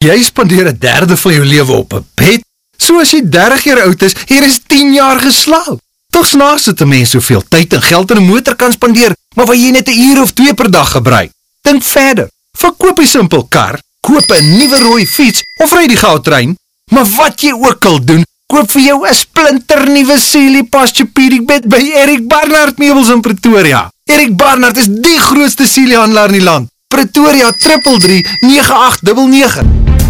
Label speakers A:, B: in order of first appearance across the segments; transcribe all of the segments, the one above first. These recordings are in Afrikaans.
A: Jy spandeer 'n derde van jou lewe op 'n bed. So as jy 30 jaar oud is, hier is 10 jaar geslaap. Tog snaaks dat 'n mens soveel tyd en geld in 'n motor kan spandeer, maar waar jy net 'n uur of twee per dag gebruik. Dink verder. Verkoop 'n simpel kar, koop 'n nuwe rooi fiets of ry die goudtrein, maar wat jy ook al doen, koop vir jou 'n splinternuwe Sealy Posturepedic bed by Erik Barnard Meubels in Pretoria. Erik Barnard is die grootste Sealy handelaar in die land. Pretoria 333 9899.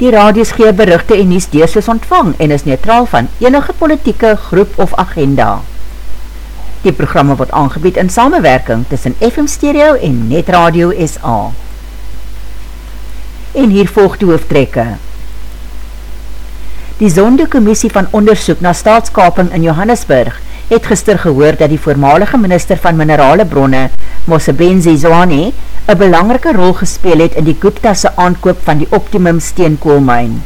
B: Die radios gee berichte en nies deursus ontvang en is neutraal van enige politieke groep of agenda. Die programme word aangebied in samenwerking tussen FM Stereo en Net Radio SA. En hier volg die hoofdtrekke. Die Zonde-Commissie van Onderzoek na Staatskaping in Johannesburg het gister gehoor dat die voormalige minister van Minerale Bronne, Mosebenzi Zwane, een belangrike rol gespeel het in die Gupta'se aankoop van die Optimum steenkoolmijn.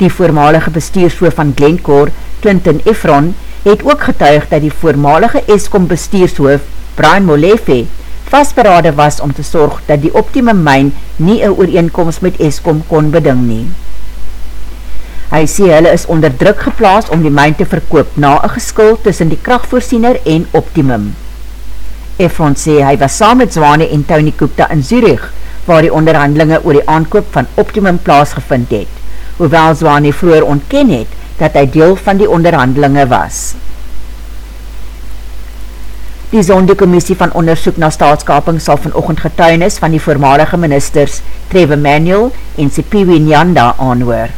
B: Die voormalige bestuurshoof van Glencore, Clinton Efron, het ook getuig dat die voormalige Eskom bestuurshoof, Brian Molefe, vastberade was om te sorg dat die Optimum mine nie een ooreenkomst met Eskom kon beding nie. Hy sê hulle is onder druk geplaas om die myn te verkoop na een geskul tussen die krachtvoorziener en Optimum. Efron sê hy was saam met Zwane en Tony Koopta in Zurich, waar die onderhandelinge oor die aankoop van Optimum plaasgevind het, hoewel Zwane vroeger ontken het dat hy deel van die onderhandelinge was. Die Zonde-Commissie van Onderzoek na Staatskaping sal vanochtend getuinis van die voormalige ministers Trevor Manuel en Sipiwi Nyanda aanhoor.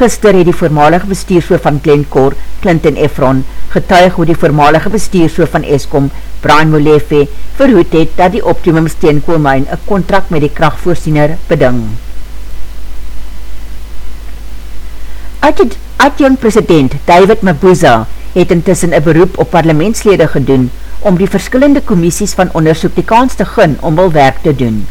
B: Gister het die voormalige bestuurshoof van Glencore, Clinton Efron, getuig hoe die voormalige bestuurshoof van Eskom, Brian Molefe, verhoed het dat die Optimum Steenkoolmijn een contract met die krachtvoorziener beding. Adjong president David Mabuza het intussen een beroep op parlementslede gedoen om die verskillende commissies van onderzoek die kans te gun om wil werk te doen.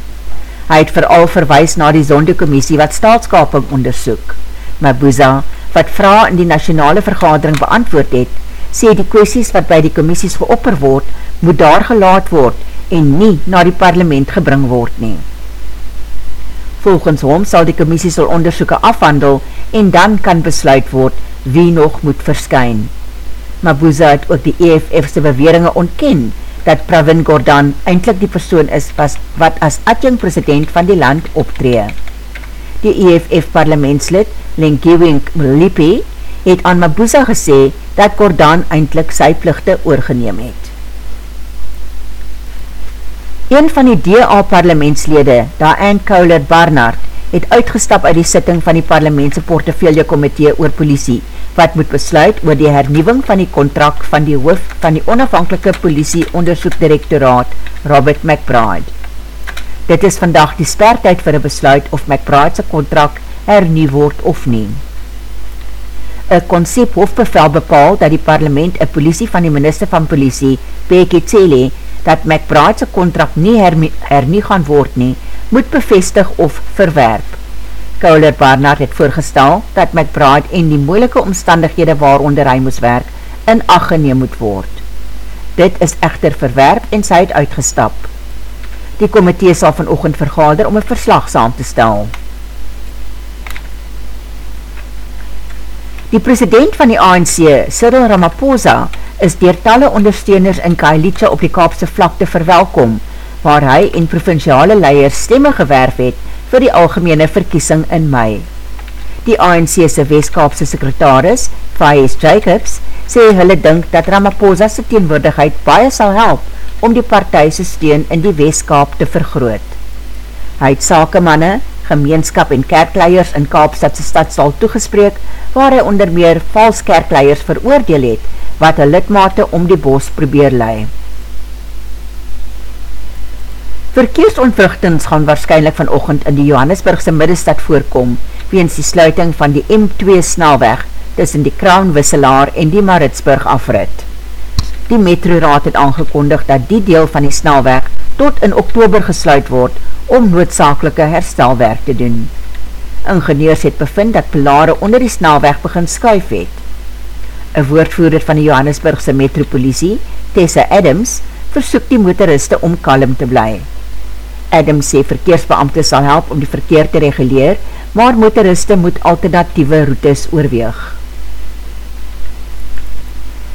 B: Hy het vooral verwijs na die zonde-commissie wat staatskaping onderzoek. Mabuza, wat vraag in die nationale vergadering beantwoord het, sê die kwesties wat by die commissies geopper word, moet daar gelaat word en nie na die parlement gebring word nie. Volgens hom sal die commissie sal onderzoeken afhandel en dan kan besluit word wie nog moet verskyn. Mabuza het ook die EFF'se beweringe ontken dat Pravin Gordhan eindelijk die persoon is wat as adjunct president van die land optree. Die EFF parlementslid Lenkiewing Mlipi, het aan Mabuza gesê dat Gordaan eindelijk sy plichte oorgeneem het. Een van die DA-parlementslede, Diane Cowler Barnard, het uitgestap uit die sitting van die parlementse portefeuille komitee oor politie, wat moet besluit oor die hernieuwing van die contract van die hoof van die onafhankelike politie onderzoekdirektoraat, Robert McBride. Dit is vandag die spertijd vir een besluit of McBride's contract hernie word of nie. Een concept hoofdbevel bepaal dat die parlement een politie van die minister van politie, Peke Tsele, dat McBride's contract nie hernie, hernie gaan word nie, moet bevestig of verwerp. Kouler Barnard het voorgestel dat McBride en die moeilike omstandighede waaronder hy moes werk, in acht geneem moet word. Dit is echter verwerp en sy het uitgestap. Die komitee sal vanochtend vergader om een verslag saam te stel. Die president van die ANC, Cyril Ramaphosa, is dier talle ondersteuners in Kailitsa op die Kaapse vlakte verwelkom, waar hy en provinciale leiers stemme gewerf het vir die algemene verkiesing in mei. Die ANC'se Westkaapse sekretaris, Faiz Jacobs, sê hulle dink dat Ramaphosa se teenwoordigheid baie sal help om die partijse steun in die Westkaap te vergroot. Hy het sakemanne, gemeenskap en kerkleiers in Kaapstadse stadsal toegespreek, waar hy onder meer vals kerkleiers veroordeel het, wat een lidmate om die bos probeer lei. Verkeersontwrichtings gaan waarschijnlijk vanochtend in die Johannesburgse middestad voorkom, weens die sluiting van die M2 snelweg tussen die Kraanwisselaar en die Maritsburg afrit. Die metroraad het aangekondig dat die deel van die snelweg tot in oktober gesluit word om noodzakelike herstelwerk te doen. Ingenieurs het bevind dat pilare onder die snelweg begin skuif het. Een woordvoerder van die Johannesburgse metropolisie, Tessa Adams, versoek die motoriste om kalm te bly. Adams sê verkeersbeamte sal help om die verkeer te reguleer, maar motoriste moet alternatieve routes oorweeg.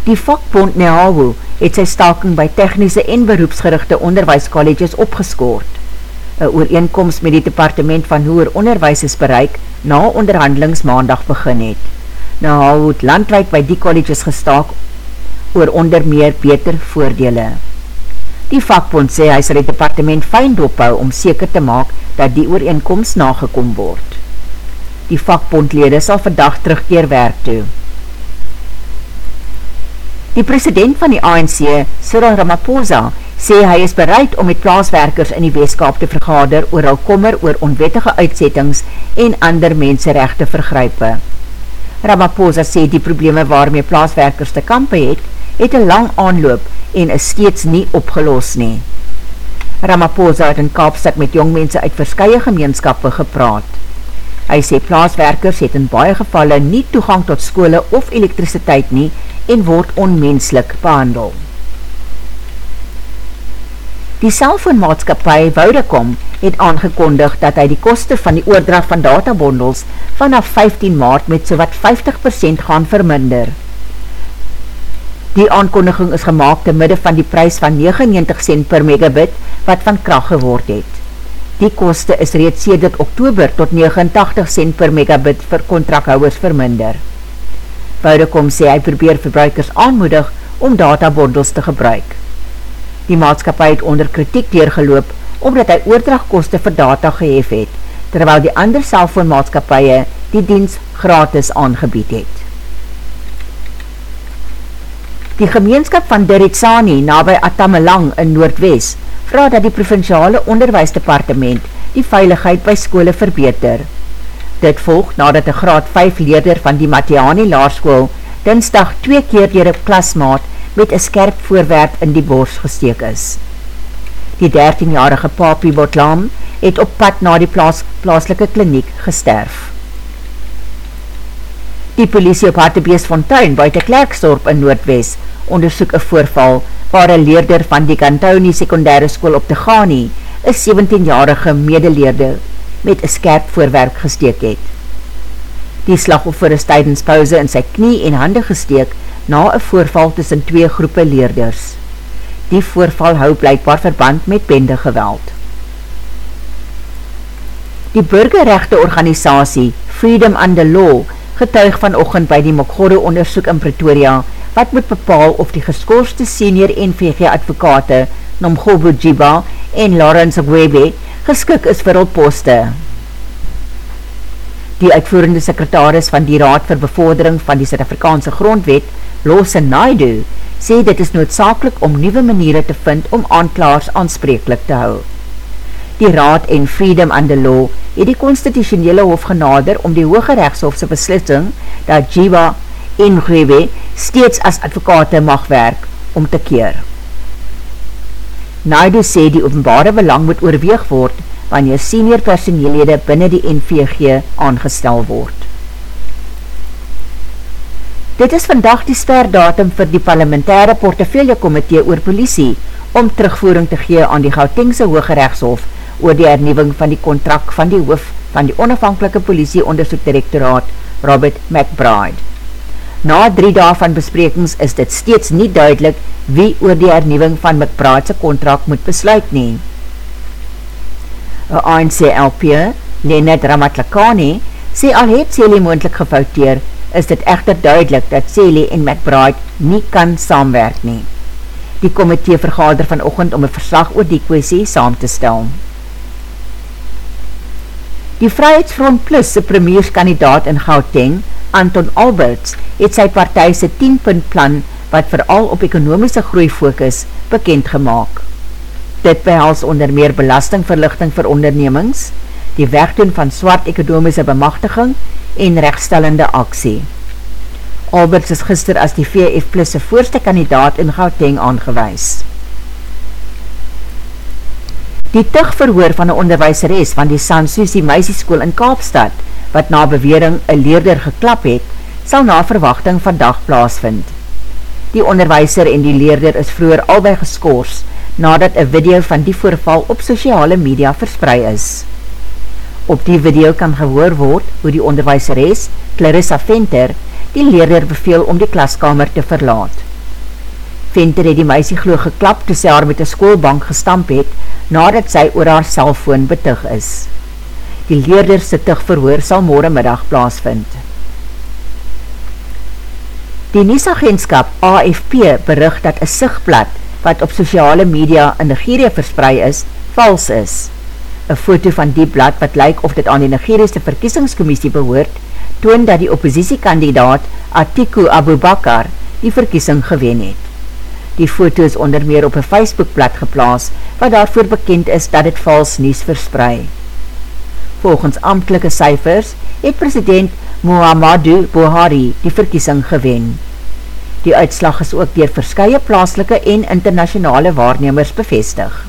B: Die vakbond Nehawu het sy staking by technische en beroepsgerichte onderwijscolleges opgeskoord. Een ooreenkomst met die departement van hoer onderwijs is bereik na onderhandelings maandag begin het. Nehawu het landwijd by die colleges gestaak oor onder meer beter voordele. Die vakbond sê hy sal die departement fijn dophou om seker te maak dat die ooreenkomst nagekom word. Die vakbondlede sal vandag terugkeer werk toe. Die president van die ANC, Cyril Ramaphosa, sê hy is bereid om met plaaswerkers in die weeskaap te vergader oor al kommer oor onwettige uitsettings en ander menserechte vergrype. Ramaphosa sê die probleme waarmee plaaswerkers te kampe het, het een lang aanloop en is steeds nie opgelos nie. Ramaphosa het in Kaapstad met jongmense uit verskye gemeenskappe gepraat. Hy sê plaaswerkers het in baie gevalle nie toegang tot skole of elektrisiteit nie en word onmenslik behandel. Die cellfoonmaatskapie Vodacom het aangekondig dat hy die koste van die oordrag van databondels vanaf 15 maart met so wat 50% gaan verminder. Die aankondiging is gemaakt te midde van die prijs van 99 cent per megabit wat van kracht geword het. Die koste is reeds sedert oktober tot 89 cent per megabit vir contracthouders verminder. Vodacom sê hy probeer verbruikers aanmoedig om databondels te gebruik. Die maatskapie het onder kritiek deurgeloop omdat hy oordragkoste vir data gehef het, terwyl die ander cellfoonmaatskapie die diens gratis aangebied het. Die gemeenskap van Deritsani na by Atamelang in Noordwest vraag dat die provinciale onderwijsdepartement die veiligheid by skole verbeter. Dit volg nadat een graad 5 leerder van die Matiani Laarskool dinsdag twee keer dier een klasmaat met een skerp voorwerp in die bors gesteek is. Die 13-jarige Papi Botlam het op pad na die plaas, plaaslike kliniek gesterf. Die polisie op Hartebees Fontuin buiten Klerksdorp in Noordwest onderzoek een voorval waar een leerder van die Kantouni secundaire school op te Ghani, een 17-jarige medeleerder met een skerp voorwerk gesteek het. Die slagoffer is tydens pauze in sy knie en hande gesteek na een voorval tussen twee groepe leerders. Die voorval hou blijkbaar verband met bende geweld. Die burgerrechte organisatie Freedom and the Law getuig vanochtend by die Mokgoro onderzoek in Pretoria wat moet bepaal of die geskorste senior NVG advokate Nomgobo Jiba en Lawrence Gwebe geskik is vir al poste. Die uitvoerende sekretaris van die Raad vir Bevordering van die Suid-Afrikaanse Grondwet, Lose Naidu, sê dit is noodzakelik om nieuwe maniere te vind om aanklaars aanspreeklik te hou. Die Raad en Freedom and the Law het die constitutionele hof genader om die Hoge Rechtshofse beslissing dat Jiva en Grebe steeds as advokate mag werk om te keer. Naidu sê die openbare belang moet oorweeg word wanneer senior personeellede binnen die NVG aangestel word. Dit is vandag die sperdatum vir die parlementaire portefeuille komitee oor politie om terugvoering te gee aan die Gautengse Hoge Rechtshof oor die hernieuwing van die contract van die hoof van die onafhankelike politie onderzoekdirektoraat Robert McBride. Na drie dae van besprekings is dit steeds nie duidelik wie oor die hernieuwing van McBride's contract moet besluit nie. Een ANC LP, Leonard Ramatlakane sê al het Celie moendlik gefouteer, is dit echter duidelik dat Celie en McBride nie kan saamwerk nie. Die komitee vergader vanochtend om een verslag oor die kwestie saam te stel. Die Vrijheidsfront Plus se premierskandidaat in Gauteng, Anton Alberts, het sy partijse 10-punt plan wat vooral op ekonomiese groei focus bekend gemaakt. Dit behels onder meer belastingverlichting vir ondernemings, die wegdoen van swart ekonomiese bemachtiging en rechtstellende aksie. Alberts is gister as die VF Plus voorste kandidaat in Gauteng aangewys. Die tigverhoor van een onderwijseres van die Sansusi meisieskool in Kaapstad, wat na bewering een leerder geklap het, sal na verwachting vandag plaasvind. Die onderwijser en die leerder is vroeger albei geskoors, nadat een video van die voorval op sociale media versprei is. Op die video kan gehoor word hoe die onderwijseres, Clarissa Venter, die leerder beveel om die klaskamer te verlaat. Venter het die meisie glo geklap toe sy haar met die schoolbank gestamp het, nadat sy oor haar cellfoon betug is. Die leerder sy tigverhoor sal morgenmiddag plaasvind. Die niesagentskap AFP berig dat een sigblad wat op sociale media in Nigeria versprei is, vals is. Een foto van die blad wat lyk of dit aan die Nigeriese verkiesingscommissie behoort, toon dat die oppositiekandidaat Atiku Abubakar die verkiesing gewen het. Die foto is onder meer op een Facebookblad geplaas, wat daarvoor bekend is dat het vals nies versprei. Volgens amtelike cijfers het president Muhammadu Buhari die verkiesing gewen. Die uitslag is ook dier verskye plaaslike en internationale waarnemers bevestig.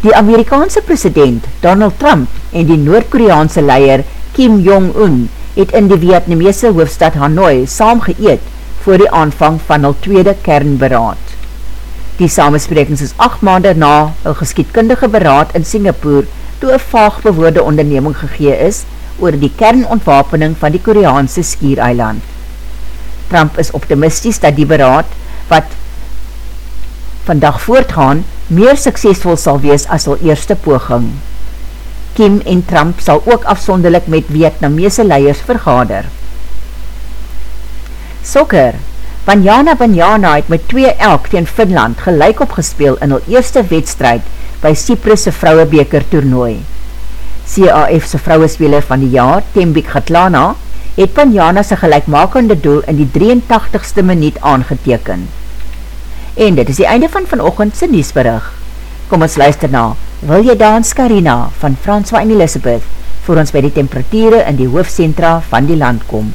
B: Die Amerikaanse president Donald Trump en die Noord-Koreaanse leier Kim Jong-un het in die Vietnamese hoofstad Hanoi saam geëet voor die aanvang van hul tweede kernberaad. Die samesprekings is 8 maande na hul geskietkundige beraad in Singapore toe een vaag bewoorde onderneming gegee is oor die kernontwapening van die Koreaanse skiereiland. Trump is optimisties dat die beraad wat vandag voortgaan meer suksesvol sal wees as al eerste poging. Kim en Trump sal ook afsonderlik met Vietnamese leiers vergader. Sokker Banyana Banyana het met 2 elk teen Finland gelijk opgespeel in al eerste wedstrijd by Cyprus' vrouwebeker toernooi. CAF's vrouwespeler van die jaar, Tembik Gatlana, het Banyana sy gelijkmakende doel in die 83ste minuut aangeteken. En dit is die einde van vanochtend sy nieuwsberig. Kom ons luister na, wil jy dans Carina van François en Elisabeth, voor ons by die temperatuur in die hoofdcentra van die land kom.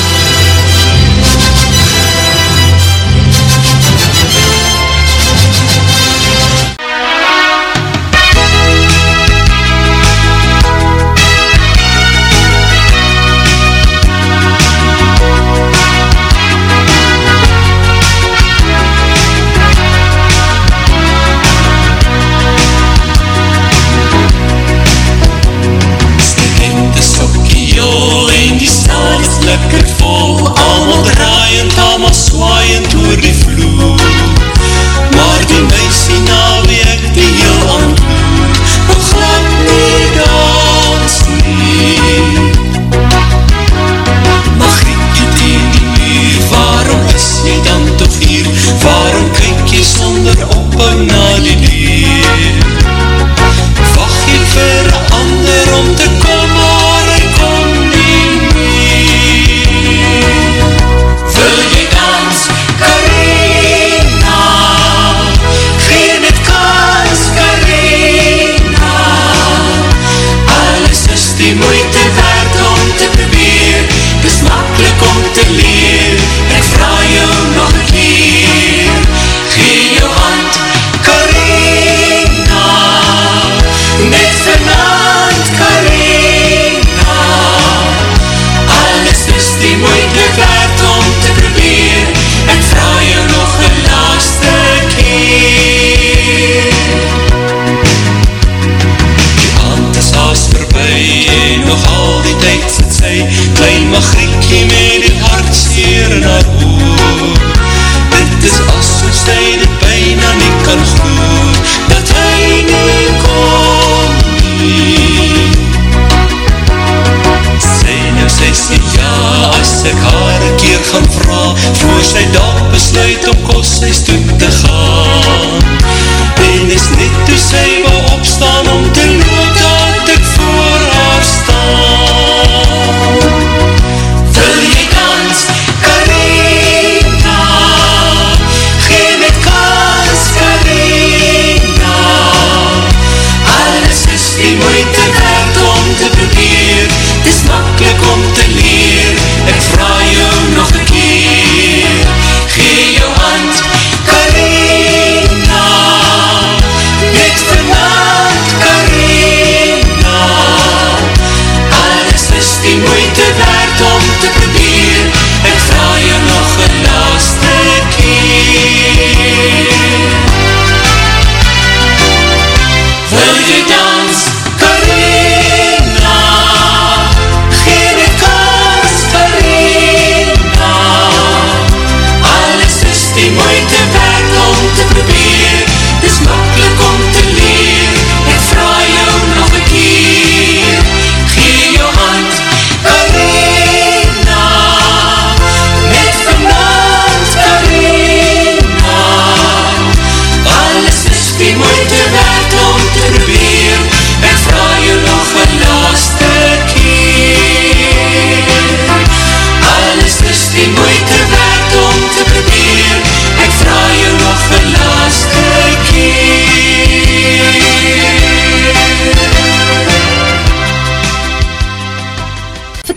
C: om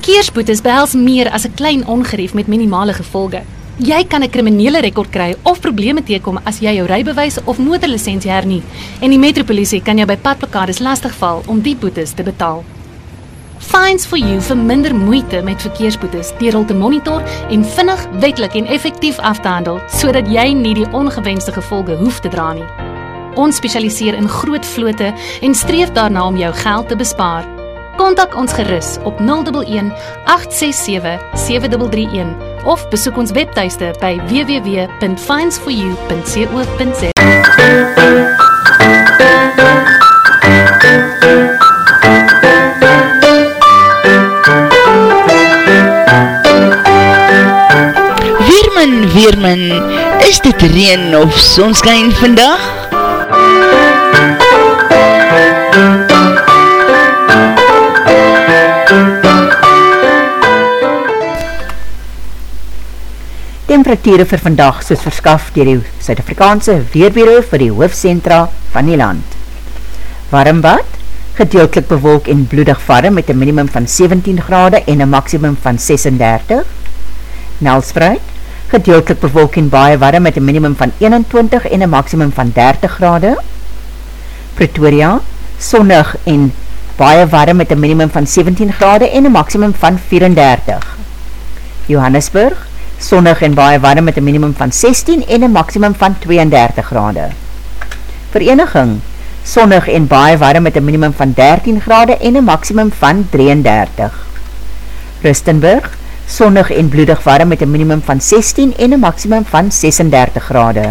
D: Verkeersboetes behels meer as 'n klein ongerief met minimale gevolge. Jy kan 'n kriminele rekord kry of probleme teekom as jy jou rybewys of motorlisensie hernie en die metropolisie kan jou by padblokkades lastigval om die boetes te betaal. Fines for you vir minder moeite met verkeersboetes deur hul te monitor en vinnig, wetlik en effektief af te handel sodat jy nie die ongewenste gevolge hoef te dra nie. Ons spesialiseer in groot vlote en streef daarna om jou geld te bespaar. Kontak ons gerus op 011 867 7331 of besoek ons webtuiste by www.finds4u.co.za.
E: Weerman, Weerman, is dit reen of sonskijn vandag?
B: Temperatuur vir vandag soos verskaf dier die Suid-Afrikaanse Weerbureau vir die hoofdcentra van die land. Warmbad, gedeeltelik bewolk en bloedig warm met een minimum van 17 grade en een maximum van 36. Nelspreid, gedeeltelik bewolk en baie warm met een minimum van 21 en een maximum van 30 grade. Pretoria, sonnig en baie warm met een minimum van 17 grade en een maximum van 34. Johannesburg, sonnig en baie warm met een minimum van 16 en een maximum van 32 grade. Vereniging, sonnig en baie warm met een minimum van 13 grade en een maximum van 33. Rustenburg, sonnig en bloedig warm met een minimum van 16 en een maximum van 36 grade.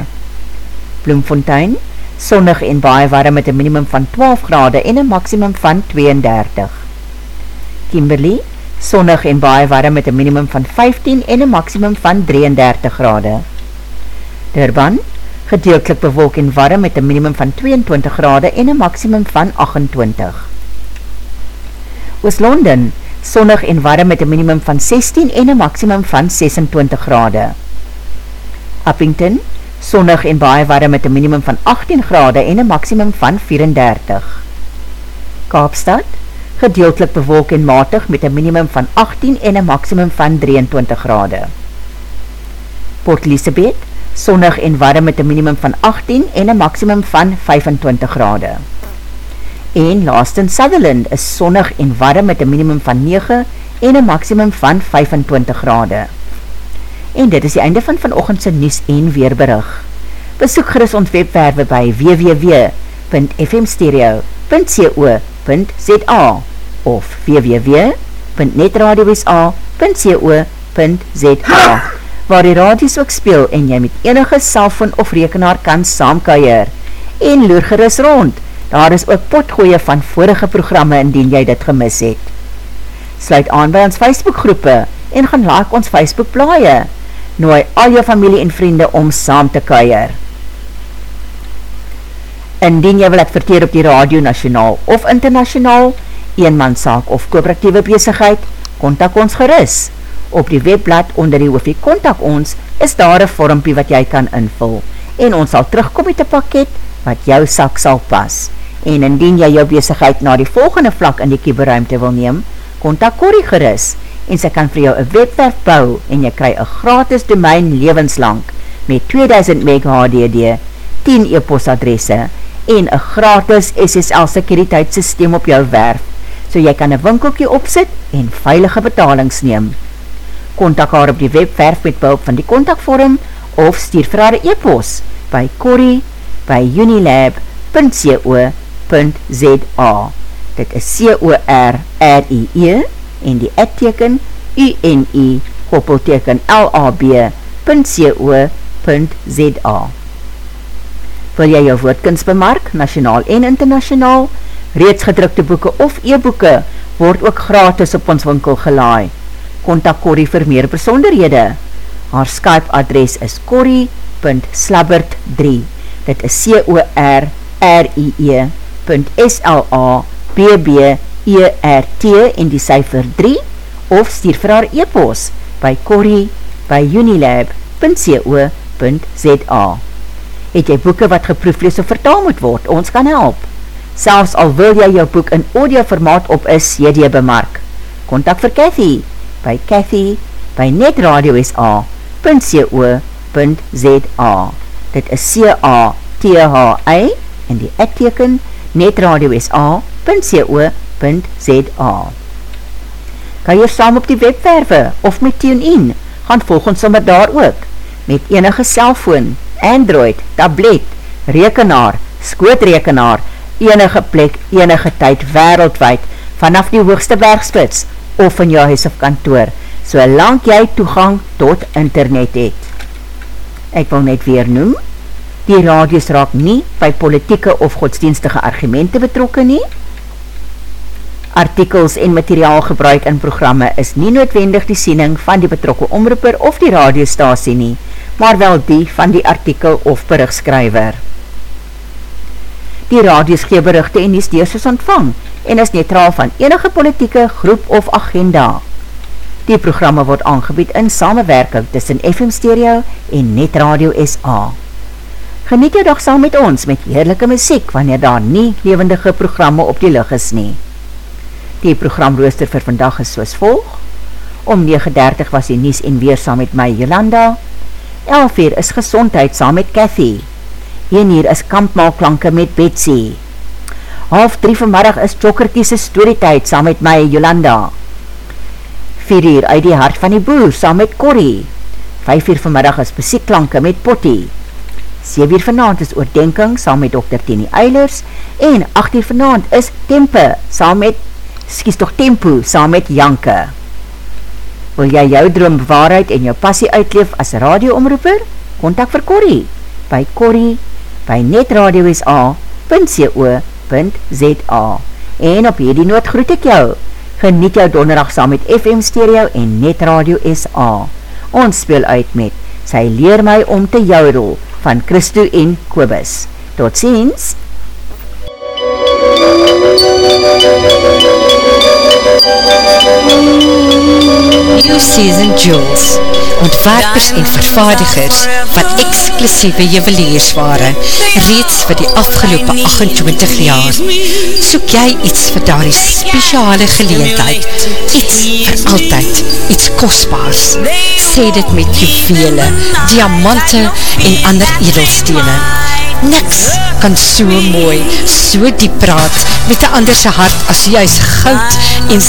B: Bloemfontein, sonnig en baie warm met een minimum van 12 grade en een maximum van 32. Kimberley, sonnig en baie warm met een minimum van 15 en een maximum van 33 grade. Durban, gedeeltelik bewolk en warm met een minimum van 22 grade en een maximum van 28. Oost-London, sonnig en warm met een minimum van 16 en een maximum van 26 grade. Uppington, sonnig en baie warm met een minimum van 18 grade en een maximum van 34. Kaapstad, gedeeltelik bewolk en matig met een minimum van 18 en een maximum van 23 grade. Port Elizabeth, sonnig en warm met een minimum van 18 en een maximum van 25 grade. En laatst in Sutherland is sonnig en warm met een minimum van 9 en een maximum van 25 grade. En dit is die einde van vanochtendse Nies en Weerberig. Besoek gerust ons webwerwe by www.fmstereo.co.za of www.netradiosa.co.za waar die radios ook speel en jy met enige cellfoon of rekenaar kan saamkuier. En loer gerust rond, daar is ook potgooie van vorige programme indien jy dit gemis het. Sluit aan by ons Facebookgroepe en gaan like ons Facebook blaie. Nooi al jou familie en vriende om saam te kuier. Indien jy wil adverteer op die radio nationaal of internationaal, eenmanszaak of kooperatieve bezigheid, kontak ons geris. Op die webblad onder die hoofie kontak ons, is daar een vormpie wat jy kan invul, en ons sal terugkom met een pakket wat jou sak sal pas. En indien jy jou bezigheid na die volgende vlak in die kieberuimte wil neem, kontak Corrie geris, en sy kan vir jou een webwerf bou, en jy kry een gratis domein levenslang, met 2000 meg HDD, 10 e-postadresse, en een gratis SSL sekuriteitssysteem op jou werf, so jy kan een winkelkie opsit en veilige betalings neem. Contact haar op die webwerf met behulp van die contactvorm of stuur vir haar e-post by corrie by unilab.co.za Dit is C-O-R-R-I-E en die adteken U-N-I koppelteken L-A-B.co.za Wil jy jou woordkunst bemark, nationaal en internationaal? Reeds gedrukte boeken of e-boeken word ook gratis op ons winkel gelaai. Contact Corrie vir meer besonderhede. Haar Skype adres is corrie.slabbert3 Dit is C-O-R-R-I-E .S-L-A-B-B-E-R-T en die cijfer 3 of stuur vir haar e-post by corrie by unilab.co.za Het jy boeken wat geproeflees of vertaal moet word? Ons kan help. Selfs al wil jy jou boek in audio formaat op is CD bemark. Contact vir Cathy by Cathy by netradio.sa.co.za Dit is C-A-T-H-I en die ekteken netradio.sa.co.za Kan jy saam op die webwerwe of met TuneIn? Gaan volg ons sommer daar ook. Met enige cellfoon, Android, tablet, rekenaar, skootrekenaar, enige plek, enige tyd, wereldwijd, vanaf die hoogste bergspits, of in jou huis of kantoor, so lang jy toegang tot internet het. Ek wil net weer noem, die radios raak nie by politieke of godsdienstige argumente betrokken nie. Artikels en materiaal gebruik in programme is nie noodwendig die siening van die betrokke omroeper of die radiostasie nie, maar wel die van die artikel of berichtskrywer. Die radios gee berichte en die steerses ontvang en is neutraal van enige politieke groep of agenda. Die programme word aangebied in samenwerking tussen FM Stereo en Net Radio SA. Geniet jou dag saam met ons met heerlijke muziek wanneer daar nie levendige programme op die lig is nie. Die programrooster vir vandag is soos volg. Om 9.30 was die Nies en Weer saam met my Jolanda, 11 uur is gezondheid saam met Cathy. 1 uur is kampmaalklanke met Betsy. Half 3 vanmiddag is Chokkerkiese storytijd saam met my Jolanda. 4 uur uit die hart van die boer saam met Corrie. 5 uur vanmiddag is besiekklanke met Potty. 7 uur vanavond is oordenking saam met Dr. Tini Eilers. En 8 uur vanavond is Tempe saam met, skies toch Tempo saam met Janke. Wil jy jou droom bewaarheid en jou passie uitleef as radioomroeper? Contact vir Corrie by Corrie by netradio.sa.co.za En op hierdie noot groet ek jou. Geniet jou donderdag saam met FM Stereo en Netradio SA. Ons speel uit met Sy leer my om te joudel van Christo en Kobus. Tot
F: New Season Jewels ontwerpers en vervaardigers van exclusieve juweliersware reeds vir die afgelopen 28 jaar. Soek jy iets vir daar die speciale geleentheid, iets vir altyd, iets kostbaars. Sê dit met juwele, diamante en ander edelstene. Niks kan so mooi, so diep praat met die anderse hart as juist goud en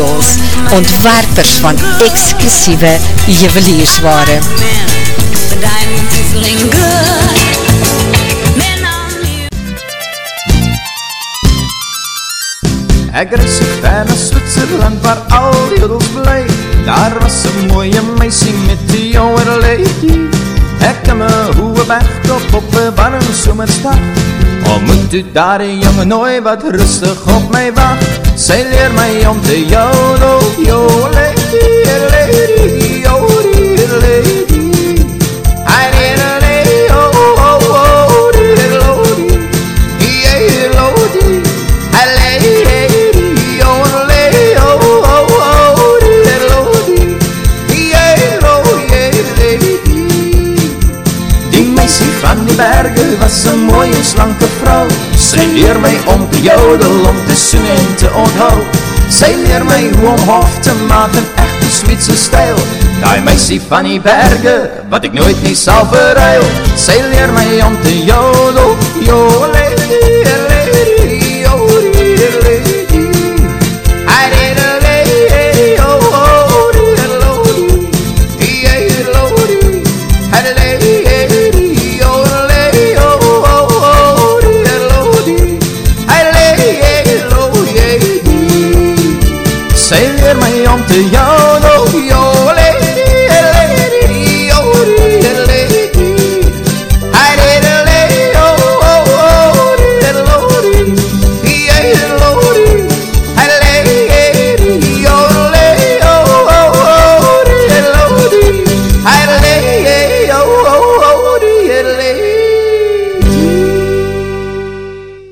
F: Ontwerpers van exclusieve juweliersware.
G: Ek reis so ver na Switserland waar al jodels bly. Daar was een mooie meisie met die ouwe lady Ek kan my hoewe wegkop op een warm somerstag Ontmoet u daar die jonge nooi wat rustig op my wacht Sy leer my om te jodel, yo lady, berge was een mooie slanke vrou Sy leer my om te jodel, om te soen en te onthou. Sy leer my hoe om hof te maak in echte Sweedse stijl. Die meisie van die berge, wat ek nooit nie sal verruil. Sy leer my om te jodel, jodel, te jou